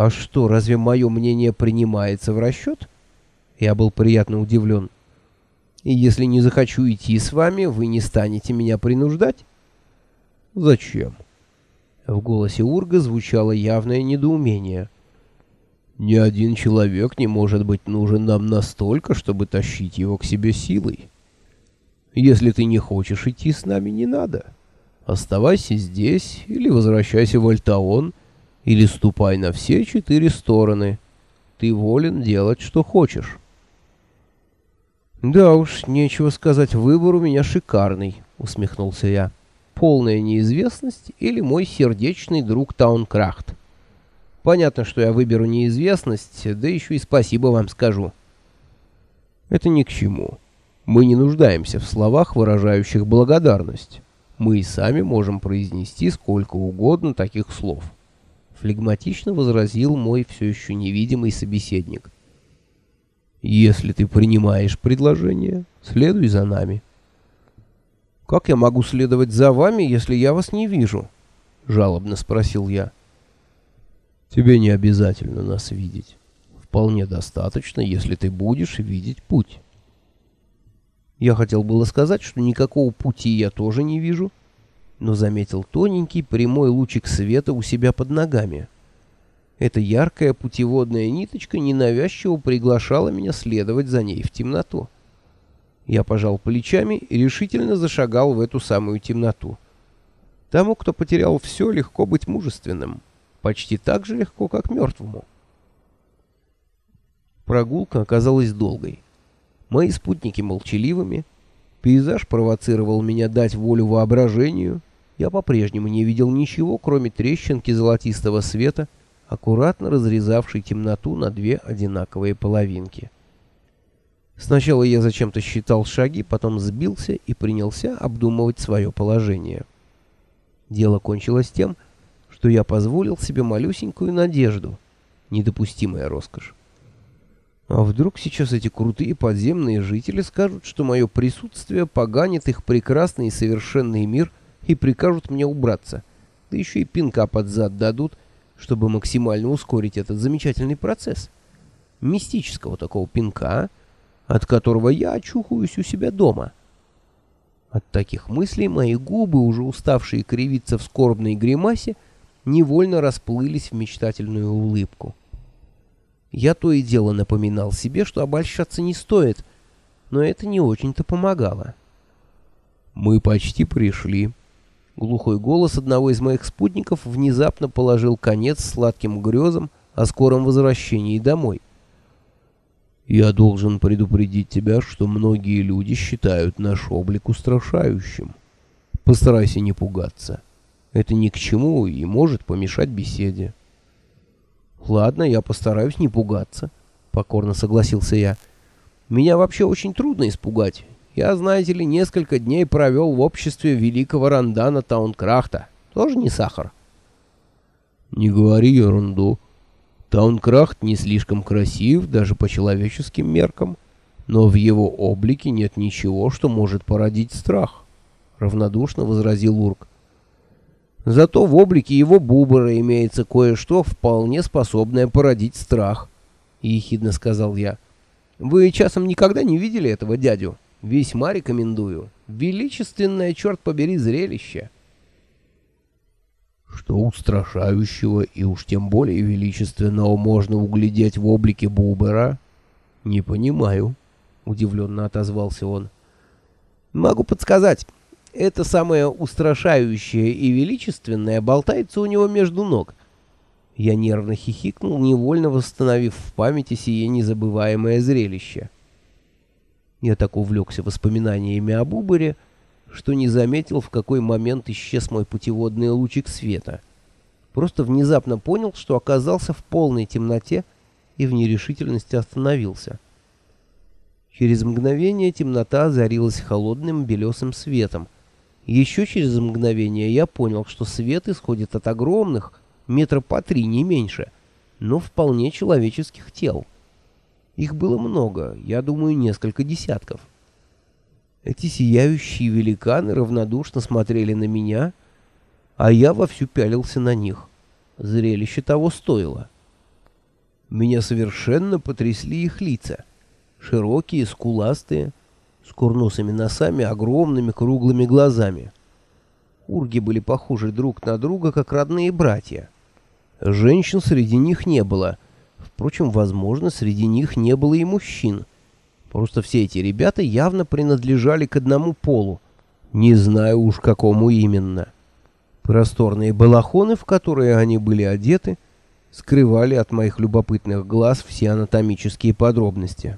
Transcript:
«А что, разве мое мнение принимается в расчет?» Я был приятно удивлен. «И если не захочу идти с вами, вы не станете меня принуждать?» «Зачем?» В голосе Урга звучало явное недоумение. «Ни один человек не может быть нужен нам настолько, чтобы тащить его к себе силой. Если ты не хочешь идти с нами, не надо. Оставайся здесь или возвращайся в Альтаон, или ступай на все четыре стороны. Ты волен делать, что хочешь». «Да уж, нечего сказать, выбор у меня шикарный», — усмехнулся я полная неизвестность или мой сердечный друг Таункрахт. Понятно, что я выберу неизвестность, да еще и спасибо вам скажу. Это ни к чему. Мы не нуждаемся в словах, выражающих благодарность. Мы и сами можем произнести сколько угодно таких слов. Флегматично возразил мой все еще невидимый собеседник. Если ты принимаешь предложение, следуй за нами. «Как я могу следовать за вами, если я вас не вижу?» — жалобно спросил я. «Тебе не обязательно нас видеть. Вполне достаточно, если ты будешь видеть путь». Я хотел было сказать, что никакого пути я тоже не вижу, но заметил тоненький прямой лучик света у себя под ногами. Эта яркая путеводная ниточка ненавязчиво приглашала меня следовать за ней в темноту. Я пожал плечами и решительно зашагал в эту самую темноту. Тому, кто потерял все, легко быть мужественным. Почти так же легко, как мертвому. Прогулка оказалась долгой. Мои спутники молчаливыми. Пейзаж провоцировал меня дать волю воображению. Я по-прежнему не видел ничего, кроме трещинки золотистого света, аккуратно разрезавшей темноту на две одинаковые половинки. Сначала я зачем-то считал шаги, потом сбился и принялся обдумывать свое положение. Дело кончилось тем, что я позволил себе малюсенькую надежду, недопустимая роскошь. А вдруг сейчас эти крутые подземные жители скажут, что мое присутствие поганит их прекрасный и совершенный мир и прикажут мне убраться, да еще и пинка под зад дадут, чтобы максимально ускорить этот замечательный процесс. Мистического такого пинка, а? от которого я очухаюсь у себя дома. От таких мыслей мои губы, уже уставшие кривиться в скорбной гримасе, невольно расплылись в мечтательную улыбку. Я то и дело напоминал себе, что обольщаться не стоит, но это не очень-то помогало. «Мы почти пришли». Глухой голос одного из моих спутников внезапно положил конец сладким грезам о скором возвращении домой. Я должен предупредить тебя, что многие люди считают наш облик устрашающим. Постарайся не пугаться. Это ни к чему и может помешать беседе. Ладно, я постараюсь не пугаться, покорно согласился я. Меня вообще очень трудно испугать. Я, знаете ли, несколько дней провел в обществе великого Рандана Таункрахта. Тоже не сахар. Не говори ерунду, Таункрафт не слишком красив даже по человеческим меркам, но в его облике нет ничего, что может породить страх, — равнодушно возразил Урк. Зато в облике его бубора имеется кое-что, вполне способное породить страх, — ехидно сказал я. Вы часом никогда не видели этого дядю? Весьма рекомендую. Величественное, черт побери, зрелище. — что устрашающего и уж тем более величественного можно углядеть в облике Бубера? Не понимаю, удивленно отозвался он. Могу подсказать. Это самое устрашающее и величественное болтается у него между ног. Я нервно хихикнул, невольно восстановив в памяти сие незабываемое зрелище. Я так увлекся воспоминаниями о Бубере, что не заметил, в какой момент исчез мой путеводный лучик света. Просто внезапно понял, что оказался в полной темноте и в нерешительности остановился. Через мгновение темнота озарилась холодным белесым светом. Еще через мгновение я понял, что свет исходит от огромных, метра по три, не меньше, но вполне человеческих тел. Их было много, я думаю, несколько десятков. Эти сияющие великаны равнодушно смотрели на меня, а я вовсю пялился на них. Зрелище того стоило. Меня совершенно потрясли их лица. Широкие, скуластые, с курносыми носами, огромными круглыми глазами. Урги были похожи друг на друга, как родные братья. Женщин среди них не было. Впрочем, возможно, среди них не было и мужчин. Просто все эти ребята явно принадлежали к одному полу. Не знаю уж какому именно. Просторные балахоны, в которые они были одеты, скрывали от моих любопытных глаз все анатомические подробности.